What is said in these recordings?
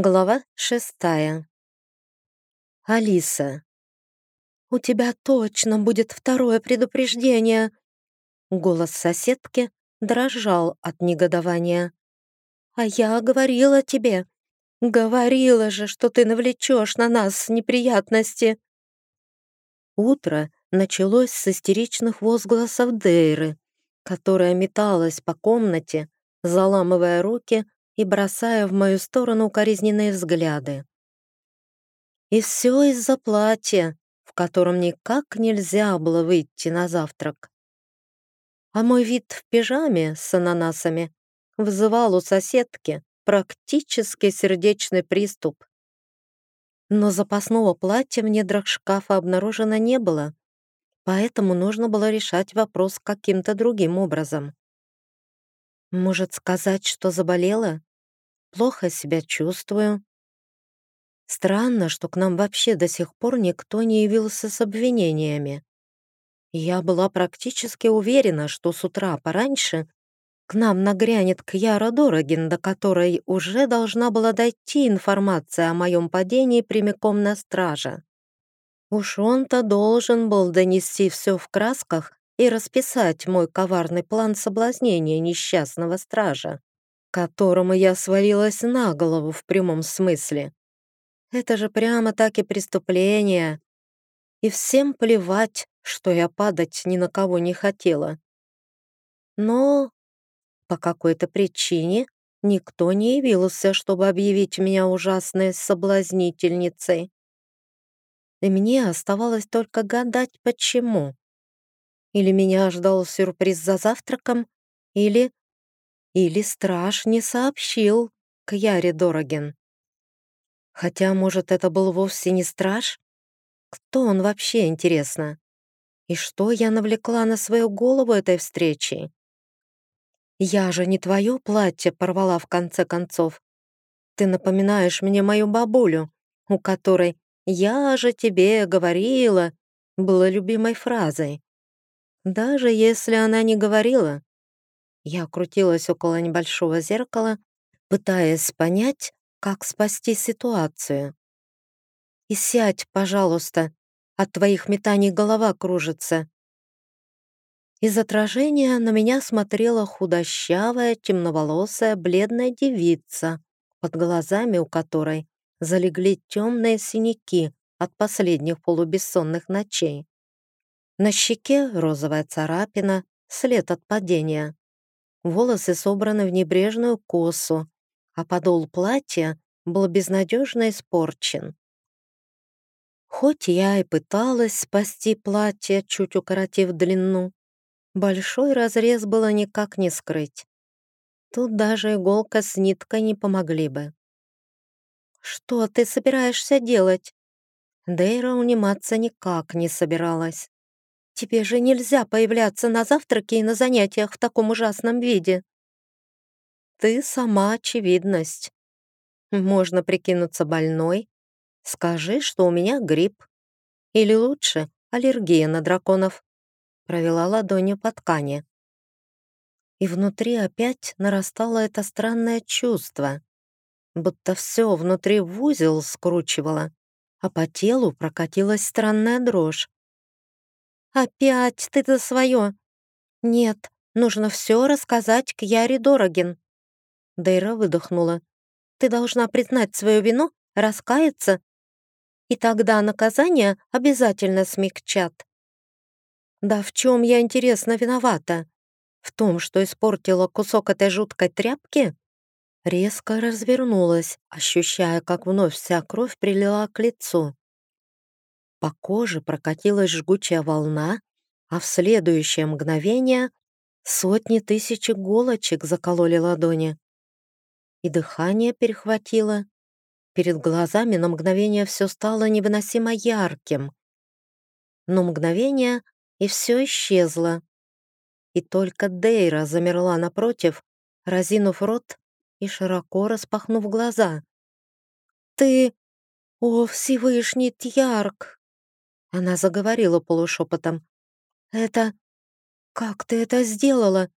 Глава шестая. Алиса. «У тебя точно будет второе предупреждение!» Голос соседки дрожал от негодования. «А я говорила тебе, говорила же, что ты навлечешь на нас неприятности!» Утро началось с истеричных возгласов Дейры, которая металась по комнате, заламывая руки и бросая в мою сторону укоризненные взгляды. И все из-за платья, в котором никак нельзя было выйти на завтрак. А мой вид в пижаме с ананасами вызывал у соседки практически сердечный приступ. Но запасного платья в недрах шкафа обнаружено не было, поэтому нужно было решать вопрос каким-то другим образом. Может сказать, что заболела? Плохо себя чувствую. Странно, что к нам вообще до сих пор никто не явился с обвинениями. Я была практически уверена, что с утра пораньше к нам нагрянет Кьяра Дорогин, до которой уже должна была дойти информация о моем падении прямиком на страже. Уж он-то должен был донести все в красках и расписать мой коварный план соблазнения несчастного стража которому я свалилась на голову в прямом смысле. Это же прямо так и преступление. И всем плевать, что я падать ни на кого не хотела. Но по какой-то причине никто не явился, чтобы объявить меня ужасной соблазнительницей. И мне оставалось только гадать, почему. Или меня ждал сюрприз за завтраком, или или страж не сообщил к Яре Дороген. Хотя, может, это был вовсе не страж? Кто он вообще, интересно? И что я навлекла на свою голову этой встречи? Я же не твое платье порвала в конце концов. Ты напоминаешь мне мою бабулю, у которой «я же тебе говорила» была любимой фразой. Даже если она не говорила, я крутилась около небольшого зеркала, пытаясь понять, как спасти ситуацию. «И сядь, пожалуйста, от твоих метаний голова кружится». Из отражения на меня смотрела худощавая, темноволосая, бледная девица, под глазами у которой залегли темные синяки от последних полубессонных ночей. На щеке розовая царапина, след от падения. Волосы собраны в небрежную косу, а подол платья был безнадежно испорчен. Хоть я и пыталась спасти платье, чуть укоротив длину, большой разрез было никак не скрыть. Тут даже иголка с ниткой не помогли бы. «Что ты собираешься делать?» Дейра униматься никак не собиралась. Тебе же нельзя появляться на завтраке и на занятиях в таком ужасном виде. Ты сама очевидность. Можно прикинуться больной. Скажи, что у меня грипп. Или лучше, аллергия на драконов. Провела ладонью по ткани. И внутри опять нарастало это странное чувство, будто все внутри в узел скручивало, а по телу прокатилась странная дрожь. «Опять ты за свое!» «Нет, нужно все рассказать к Яре Дорогин». Дейра выдохнула. «Ты должна признать свою вину, раскаяться, и тогда наказание обязательно смягчат». «Да в чем я, интересно, виновата? В том, что испортила кусок этой жуткой тряпки?» Резко развернулась, ощущая, как вновь вся кровь прилила к лицу. По коже прокатилась жгучая волна, а в следующее мгновение сотни тысяч иголочек закололи ладони. И дыхание перехватило. Перед глазами на мгновение все стало невыносимо ярким. Но мгновение, и все исчезло. И только Дейра замерла напротив, разинув рот и широко распахнув глаза. «Ты... О, Всевышний Тьярк!» Она заговорила полушепотом. «Это... Как ты это сделала?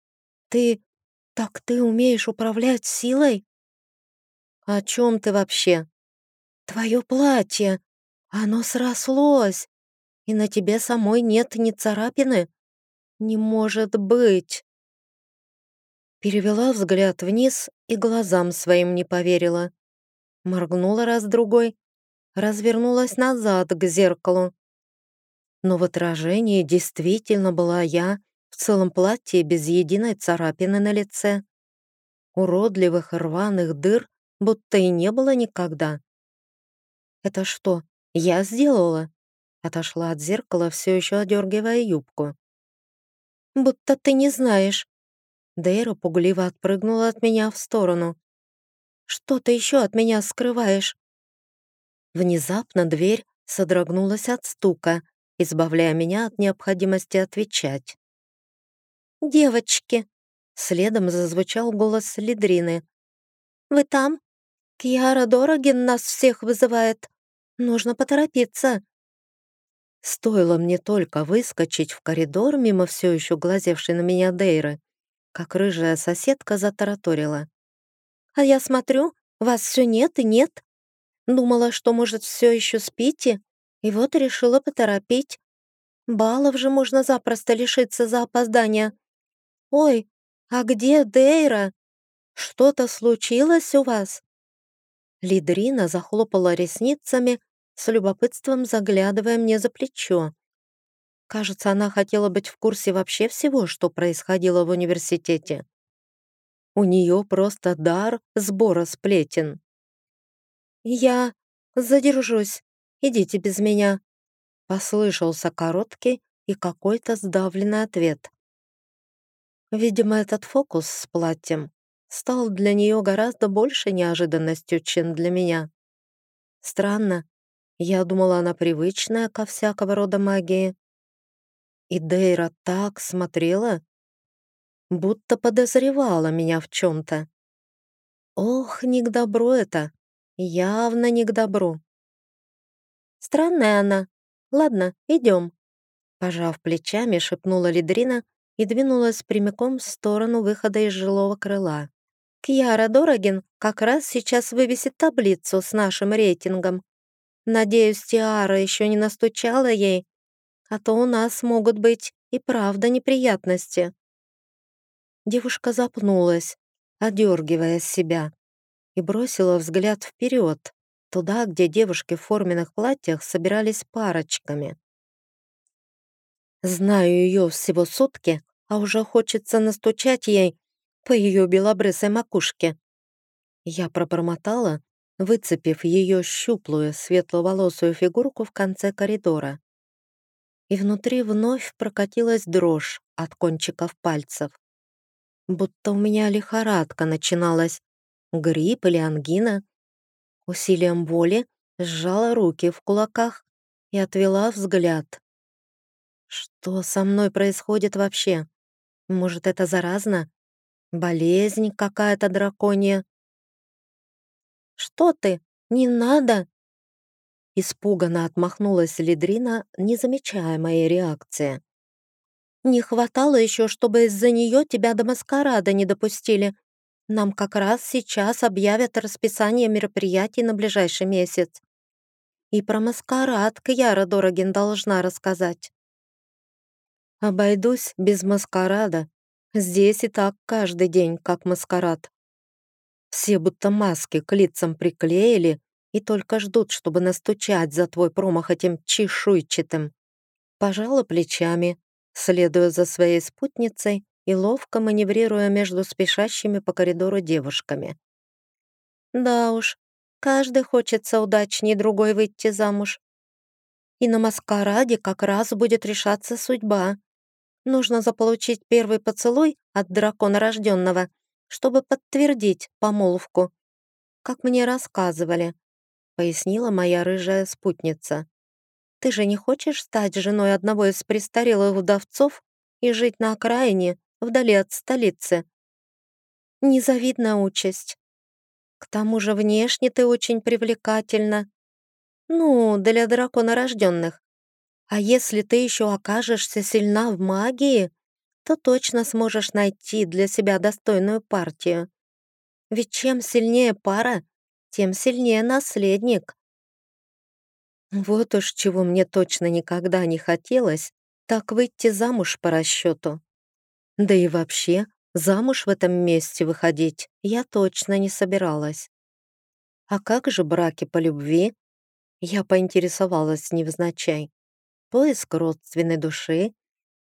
Ты... Так ты умеешь управлять силой?» «О чем ты вообще?» «Твое платье! Оно срослось! И на тебе самой нет ни царапины? Не может быть!» Перевела взгляд вниз и глазам своим не поверила. Моргнула раз-другой, развернулась назад к зеркалу. Но в отражении действительно была я в целом платье без единой царапины на лице. Уродливых рваных дыр будто и не было никогда. «Это что, я сделала?» Отошла от зеркала, все еще одергивая юбку. «Будто ты не знаешь», Дейра пугливо отпрыгнула от меня в сторону. «Что ты еще от меня скрываешь?» Внезапно дверь содрогнулась от стука, избавляя меня от необходимости отвечать. «Девочки!» — следом зазвучал голос Лидрины. «Вы там? Киара Дорогин нас всех вызывает. Нужно поторопиться!» Стоило мне только выскочить в коридор мимо все еще глазевшей на меня Дейры, как рыжая соседка затараторила. «А я смотрю, вас все нет и нет. Думала, что, может, все еще спите, и вот решила поторопить. Баллов же можно запросто лишиться за опоздание. Ой, а где Дейра? Что-то случилось у вас?» Лидрина захлопала ресницами, с любопытством заглядывая мне за плечо. Кажется, она хотела быть в курсе вообще всего, что происходило в университете. У нее просто дар сбора сплетен. «Я задержусь. Идите без меня», — послышался короткий и какой-то сдавленный ответ. Видимо, этот фокус с платьем стал для нее гораздо больше неожиданностью, чем для меня. Странно, я думала, она привычная ко всякого рода магии. И Дейра так смотрела, будто подозревала меня в чем-то. Ох, не к добру это, явно не к добру. Странная она. Ладно, идем. Пожав плечами, шепнула Лидрина и двинулась прямиком в сторону выхода из жилого крыла. Кьяра Дорогин как раз сейчас вывесит таблицу с нашим рейтингом. Надеюсь, Тиара еще не настучала ей, а то у нас могут быть и правда неприятности». Девушка запнулась, одергивая себя, и бросила взгляд вперед, туда, где девушки в форменных платьях собирались парочками. Знаю ее всего сутки, а уже хочется настучать ей по ее белобрысой макушке. Я пробормотала, выцепив ее щуплую светловолосую фигурку в конце коридора и внутри вновь прокатилась дрожь от кончиков пальцев. Будто у меня лихорадка начиналась, грипп или ангина. Усилием воли сжала руки в кулаках и отвела взгляд. Что со мной происходит вообще? Может, это заразно? Болезнь какая-то драконья? Что ты? Не надо! Испуганно отмахнулась Лидрина, не замечая моей реакции. «Не хватало еще, чтобы из-за нее тебя до маскарада не допустили. Нам как раз сейчас объявят расписание мероприятий на ближайший месяц. И про маскарад Кьяра Дорогин должна рассказать». «Обойдусь без маскарада. Здесь и так каждый день как маскарад. Все будто маски к лицам приклеили, и только ждут, чтобы настучать за твой промах этим чешуйчатым. Пожала плечами, следуя за своей спутницей и ловко маневрируя между спешащими по коридору девушками. Да уж, каждый хочется удачнее другой выйти замуж. И на маскараде как раз будет решаться судьба. Нужно заполучить первый поцелуй от дракона рожденного, чтобы подтвердить помолвку. Как мне рассказывали, пояснила моя рыжая спутница. «Ты же не хочешь стать женой одного из престарелых вдовцов и жить на окраине, вдали от столицы?» «Незавидная участь. К тому же внешне ты очень привлекательна. Ну, для дракона рожденных. А если ты еще окажешься сильна в магии, то точно сможешь найти для себя достойную партию. Ведь чем сильнее пара, тем сильнее наследник. Вот уж чего мне точно никогда не хотелось, так выйти замуж по расчету. Да и вообще, замуж в этом месте выходить я точно не собиралась. А как же браки по любви? Я поинтересовалась невзначай. Поиск родственной души?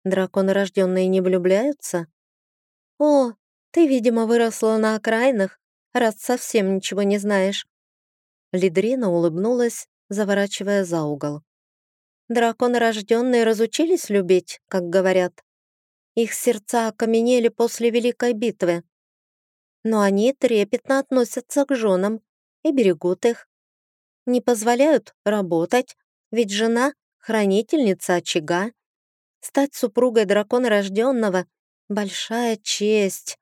Драконы, рожденные, не влюбляются? О, ты, видимо, выросла на окраинах, раз совсем ничего не знаешь. Лидрина улыбнулась, заворачивая за угол. Драконы, рожденные, разучились любить, как говорят. Их сердца окаменели после Великой битвы. Но они трепетно относятся к женам и берегут их. Не позволяют работать, ведь жена — хранительница очага. Стать супругой дракона рожденного — большая честь.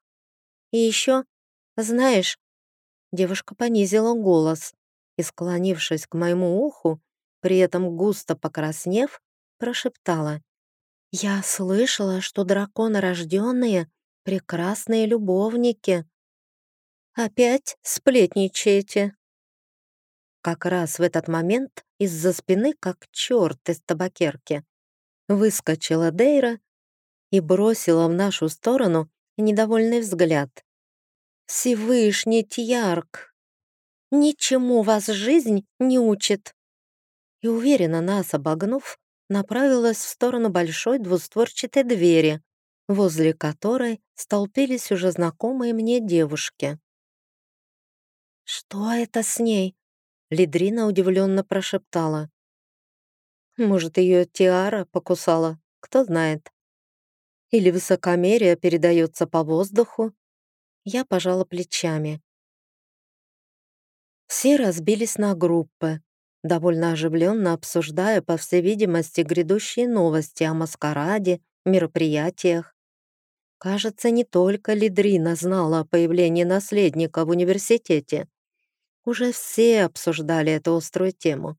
И еще, знаешь, девушка понизила голос и, склонившись к моему уху, при этом густо покраснев, прошептала. «Я слышала, что драконорожденные — прекрасные любовники. Опять сплетничаете?» Как раз в этот момент из-за спины, как черт из табакерки, выскочила Дейра и бросила в нашу сторону недовольный взгляд. «Всевышний Тьярк! Ничему вас жизнь не учит!» И уверенно нас обогнув, направилась в сторону большой двустворчатой двери, возле которой столпились уже знакомые мне девушки. «Что это с ней?» Лидрина удивленно прошептала. «Может, ее тиара покусала, кто знает. Или высокомерие передается по воздуху?» Я пожала плечами. Все разбились на группы, довольно оживленно обсуждая, по всей видимости, грядущие новости о маскараде, мероприятиях. Кажется, не только Лидрина знала о появлении наследника в университете. Уже все обсуждали эту острую тему.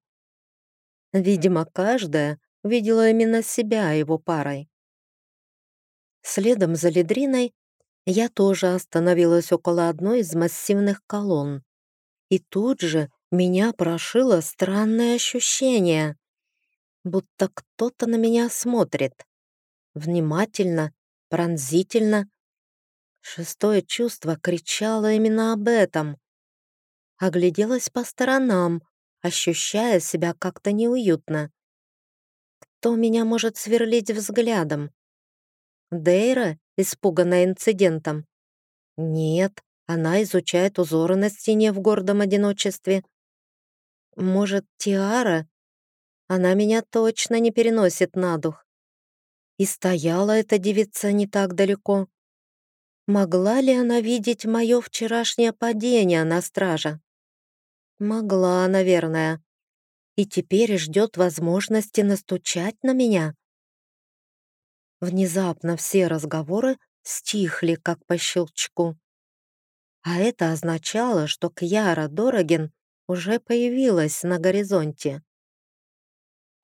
Видимо, каждая видела именно себя его парой. Следом за Лидриной я тоже остановилась около одной из массивных колонн. И тут же меня прошило странное ощущение, будто кто-то на меня смотрит. Внимательно, пронзительно. Шестое чувство кричало именно об этом. Огляделась по сторонам, ощущая себя как-то неуютно. Кто меня может сверлить взглядом? Дейра, испуганная инцидентом? Нет, она изучает узоры на стене в гордом одиночестве. Может, Тиара? Она меня точно не переносит на дух. И стояла эта девица не так далеко. Могла ли она видеть мое вчерашнее падение на страже? Могла, наверное. И теперь ждет возможности настучать на меня. Внезапно все разговоры стихли, как по щелчку. А это означало, что Кьяра Дорогин уже появилась на горизонте.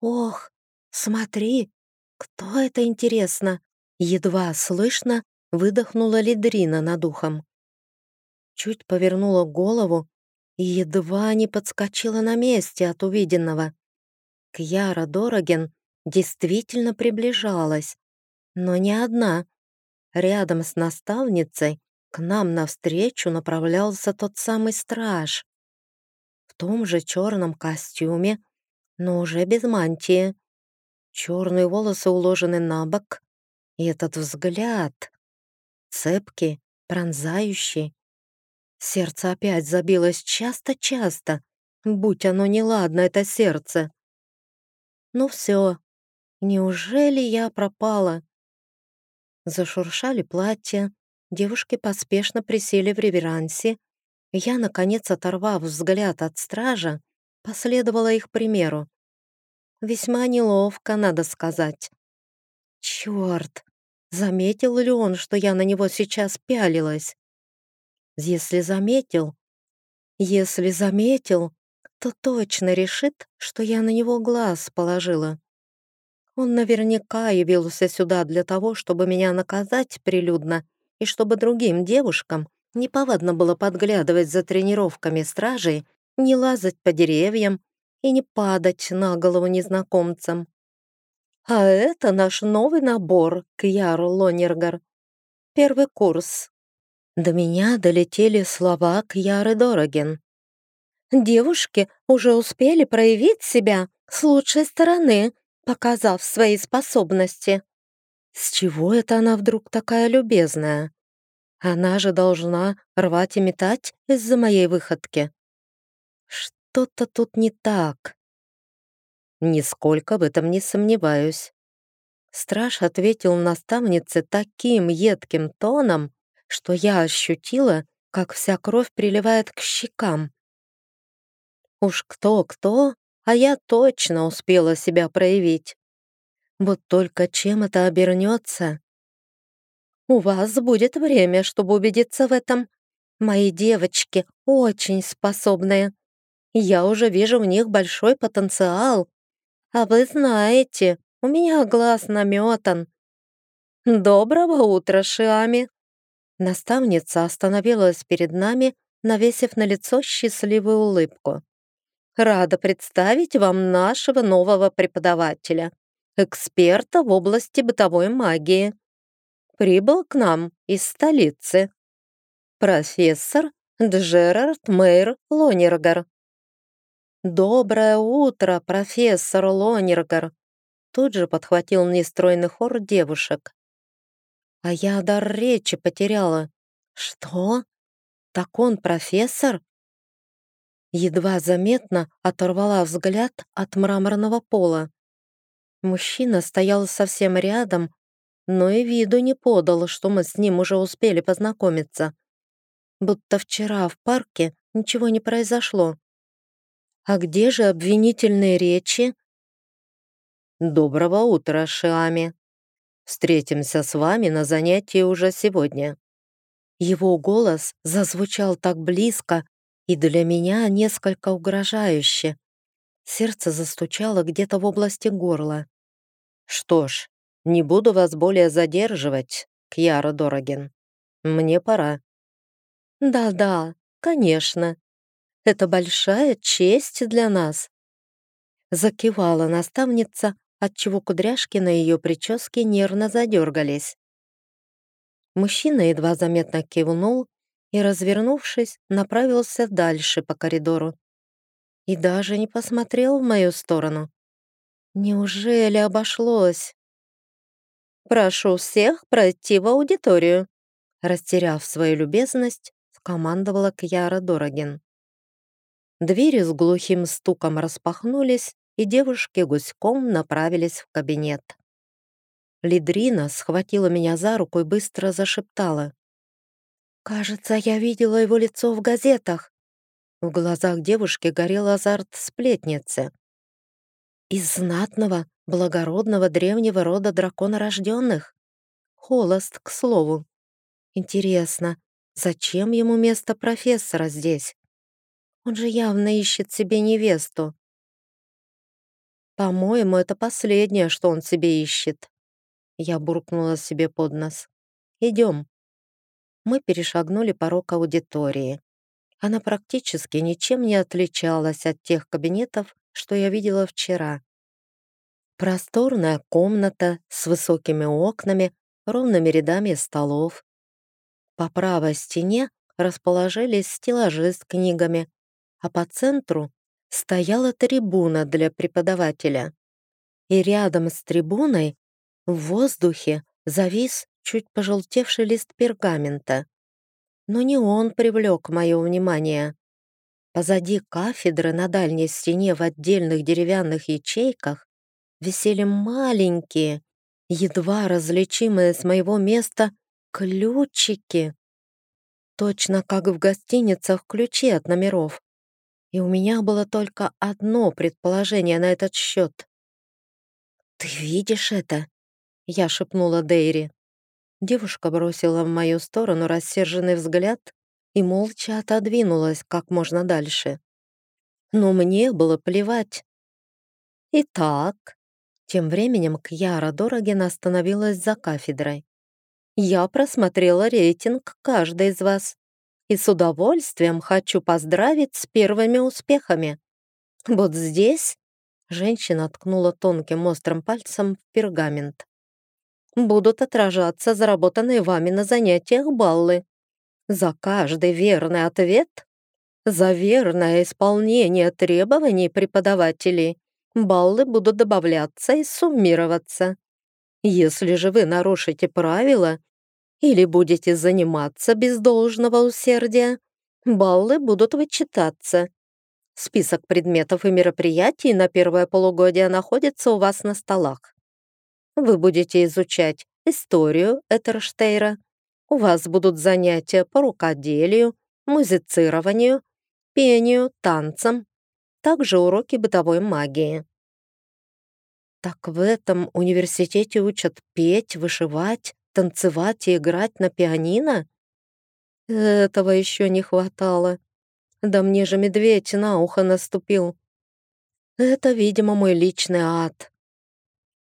«Ох, смотри, кто это интересно?» Едва слышно выдохнула Лидрина над ухом. Чуть повернула голову и едва не подскочила на месте от увиденного. Кьяра Дороген действительно приближалась, но не одна. Рядом с наставницей к нам навстречу направлялся тот самый страж том же черном костюме, но уже без мантии. Черные волосы уложены на бок, и этот взгляд, цепкий, пронзающий. Сердце опять забилось часто-часто, будь оно неладно, это сердце. Ну все, неужели я пропала? Зашуршали платья, девушки поспешно присели в реверансе, я, наконец, оторвав взгляд от стража, последовала их примеру. Весьма неловко, надо сказать. Черт, заметил ли он, что я на него сейчас пялилась? Если заметил, если заметил, то точно решит, что я на него глаз положила. Он наверняка явился сюда для того, чтобы меня наказать прилюдно и чтобы другим девушкам Неповадно было подглядывать за тренировками стражей, не лазать по деревьям и не падать на голову незнакомцам. А это наш новый набор, Кьяр Лонергар. Первый курс. До меня долетели слова Кьяры Дороген. Девушки уже успели проявить себя с лучшей стороны, показав свои способности. С чего это она вдруг такая любезная? Она же должна рвать и метать из-за моей выходки. Что-то тут не так. Нисколько в этом не сомневаюсь. Страж ответил наставнице таким едким тоном, что я ощутила, как вся кровь приливает к щекам. Уж кто-кто, а я точно успела себя проявить. Вот только чем это обернется? У вас будет время, чтобы убедиться в этом. Мои девочки очень способные. Я уже вижу в них большой потенциал. А вы знаете, у меня глаз наметан. Доброго утра, Шиами. Наставница остановилась перед нами, навесив на лицо счастливую улыбку. Рада представить вам нашего нового преподавателя, эксперта в области бытовой магии. Прибыл к нам из столицы. Профессор Джерард Мейр Лонергар. «Доброе утро, профессор Лонергар!» Тут же подхватил нестройный хор девушек. А я дар речи потеряла. «Что? Так он профессор?» едва заметно оторвала взгляд от мраморного пола. Мужчина стоял совсем рядом, но и виду не подал, что мы с ним уже успели познакомиться. Будто вчера в парке ничего не произошло. А где же обвинительные речи? Доброго утра, Шиами. Встретимся с вами на занятии уже сегодня. Его голос зазвучал так близко, и для меня несколько угрожающе. Сердце застучало где-то в области горла. «Что ж, не буду вас более задерживать, Кьяра Дороген. Мне пора». «Да-да, конечно. Это большая честь для нас». Закивала наставница, отчего кудряшки на ее прическе нервно задергались. Мужчина едва заметно кивнул, и, развернувшись, направился дальше по коридору. И даже не посмотрел в мою сторону. Неужели обошлось? «Прошу всех пройти в аудиторию», растеряв свою любезность, скомандовала Кьяра Дорогин. Двери с глухим стуком распахнулись, и девушки гуськом направились в кабинет. Лидрина схватила меня за руку и быстро зашептала. «Кажется, я видела его лицо в газетах». В глазах девушки горел азарт сплетницы. «Из знатного, благородного древнего рода драконорожденных. Холост, к слову. Интересно, зачем ему место профессора здесь? Он же явно ищет себе невесту. По-моему, это последнее, что он себе ищет. Я буркнула себе под нос. Идем мы перешагнули порог аудитории. Она практически ничем не отличалась от тех кабинетов, что я видела вчера. Просторная комната с высокими окнами, ровными рядами столов. По правой стене расположились стеллажи с книгами, а по центру стояла трибуна для преподавателя. И рядом с трибуной в воздухе завис чуть пожелтевший лист пергамента. Но не он привлек мое внимание. Позади кафедры на дальней стене в отдельных деревянных ячейках висели маленькие, едва различимые с моего места, ключики. Точно как в гостиницах ключи от номеров. И у меня было только одно предположение на этот счет. «Ты видишь это?» — я шепнула Дейри. Девушка бросила в мою сторону рассерженный взгляд и молча отодвинулась как можно дальше. Но мне было плевать. Итак, тем временем Кьяра Дорогин остановилась за кафедрой. Я просмотрела рейтинг каждой из вас. и с удовольствием хочу поздравить с первыми успехами. Вот здесь женщина ткнула тонким острым пальцем в пергамент. Будут отражаться заработанные вами на занятиях баллы. За каждый верный ответ, за верное исполнение требований преподавателей баллы будут добавляться и суммироваться. Если же вы нарушите правила или будете заниматься без должного усердия, баллы будут вычитаться. Список предметов и мероприятий на первое полугодие находится у вас на столах. Вы будете изучать историю Этерштейра. У вас будут занятия по рукоделию, музицированию, пению, танцам, также уроки бытовой магии. Так в этом университете учат петь, вышивать, танцевать и играть на пианино? Этого еще не хватало. Да мне же медведь на ухо наступил. Это, видимо, мой личный ад.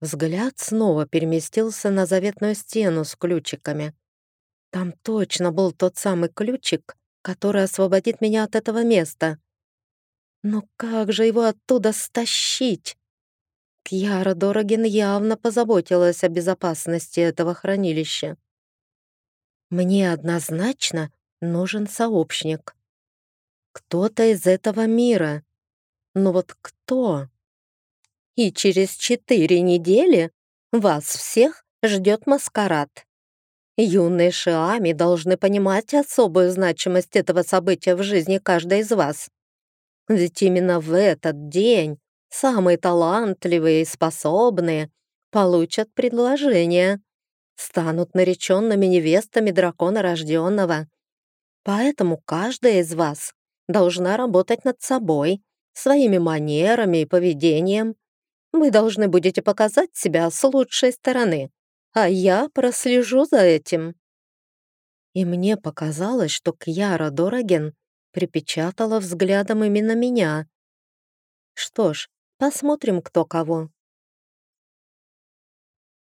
Взгляд снова переместился на заветную стену с ключиками. Там точно был тот самый ключик, который освободит меня от этого места. Но как же его оттуда стащить? Кьяра Дорогин явно позаботилась о безопасности этого хранилища. Мне однозначно нужен сообщник. Кто-то из этого мира. Но вот кто? И через четыре недели вас всех ждет маскарад. Юные шиами должны понимать особую значимость этого события в жизни каждой из вас. Ведь именно в этот день Самые талантливые и способные получат предложение, станут нареченными невестами дракона рожденного. Поэтому каждая из вас должна работать над собой, своими манерами и поведением. Вы должны будете показать себя с лучшей стороны, а я прослежу за этим. И мне показалось, что Кьяра Дороген припечатала взглядом именно меня. Что ж, Посмотрим, кто кого.